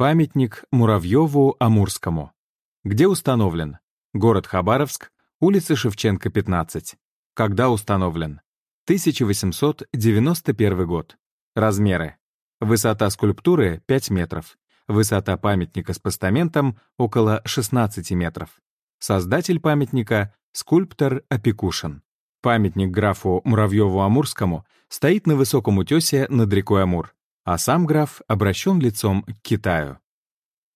Памятник Муравьеву Амурскому. Где установлен? Город Хабаровск, улица Шевченко, 15. Когда установлен? 1891 год. Размеры. Высота скульптуры — 5 метров. Высота памятника с постаментом — около 16 метров. Создатель памятника — скульптор Опекушин. Памятник графу Муравьеву-Амурскому стоит на высоком утесе над рекой Амур а сам граф обращен лицом к Китаю.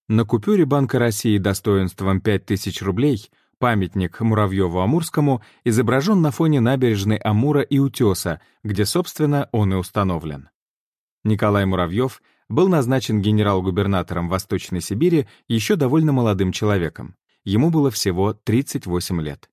На купюре Банка России достоинством 5000 рублей памятник Муравьеву-Амурскому изображен на фоне набережной Амура и Утеса, где, собственно, он и установлен. Николай Муравьев был назначен генерал-губернатором Восточной Сибири еще довольно молодым человеком. Ему было всего 38 лет.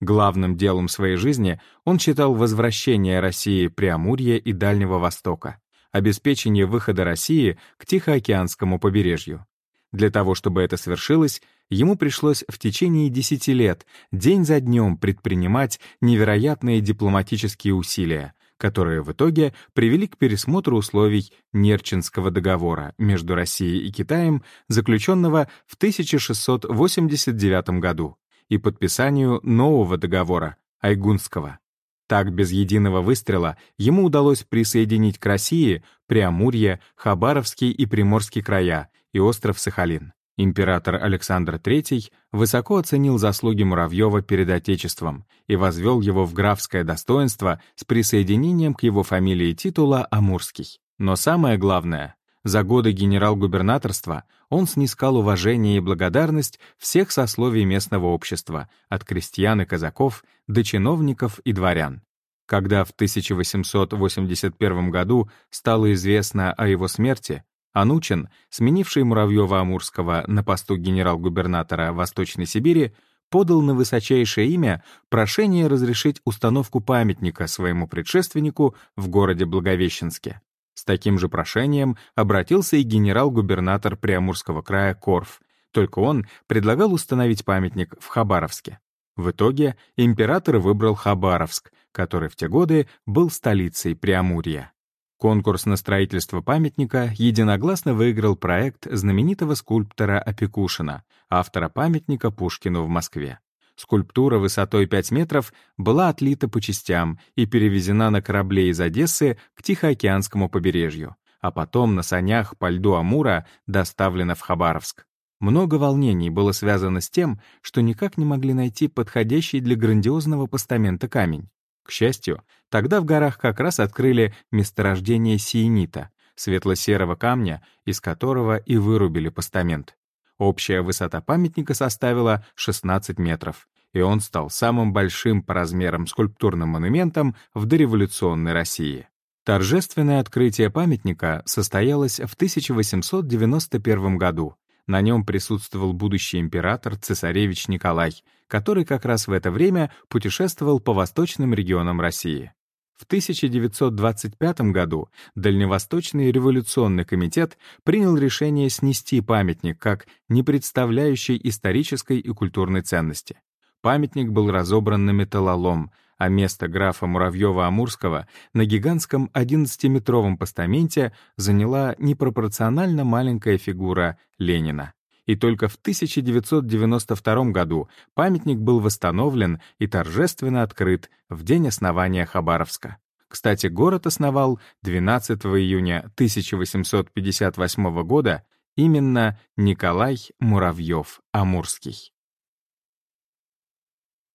Главным делом своей жизни он считал возвращение России Преамурья и Дальнего Востока обеспечение выхода России к Тихоокеанскому побережью. Для того, чтобы это свершилось, ему пришлось в течение 10 лет, день за днем предпринимать невероятные дипломатические усилия, которые в итоге привели к пересмотру условий Нерчинского договора между Россией и Китаем, заключенного в 1689 году, и подписанию нового договора, Айгунского. Так, без единого выстрела, ему удалось присоединить к России Преамурье, Хабаровский и Приморский края и остров Сахалин. Император Александр III высоко оценил заслуги Муравьева перед Отечеством и возвел его в графское достоинство с присоединением к его фамилии титула Амурский. Но самое главное, за годы генерал-губернаторства он снискал уважение и благодарность всех сословий местного общества, от крестьян и казаков до чиновников и дворян. Когда в 1881 году стало известно о его смерти, Анучин, сменивший Муравьева-Амурского на посту генерал-губернатора Восточной Сибири, подал на высочайшее имя прошение разрешить установку памятника своему предшественнику в городе Благовещенске. С таким же прошением обратился и генерал-губернатор Приамурского края Корф, только он предлагал установить памятник в Хабаровске. В итоге император выбрал Хабаровск, который в те годы был столицей Приамурья. Конкурс на строительство памятника единогласно выиграл проект знаменитого скульптора Опекушина, автора памятника Пушкину в Москве. Скульптура высотой 5 метров была отлита по частям и перевезена на корабле из Одессы к Тихоокеанскому побережью, а потом на санях по льду Амура доставлена в Хабаровск. Много волнений было связано с тем, что никак не могли найти подходящий для грандиозного постамента камень. К счастью, тогда в горах как раз открыли месторождение сиенита, светло-серого камня, из которого и вырубили постамент. Общая высота памятника составила 16 метров, и он стал самым большим по размерам скульптурным монументом в дореволюционной России. Торжественное открытие памятника состоялось в 1891 году. На нем присутствовал будущий император цесаревич Николай, который как раз в это время путешествовал по восточным регионам России. В 1925 году Дальневосточный революционный комитет принял решение снести памятник как не представляющий исторической и культурной ценности. Памятник был разобран на металлолом, а место графа Муравьева-Амурского на гигантском 11-метровом постаменте заняла непропорционально маленькая фигура Ленина и только в 1992 году памятник был восстановлен и торжественно открыт в день основания Хабаровска. Кстати, город основал 12 июня 1858 года именно Николай Муравьев-Амурский.